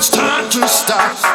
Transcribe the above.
it's time to stop.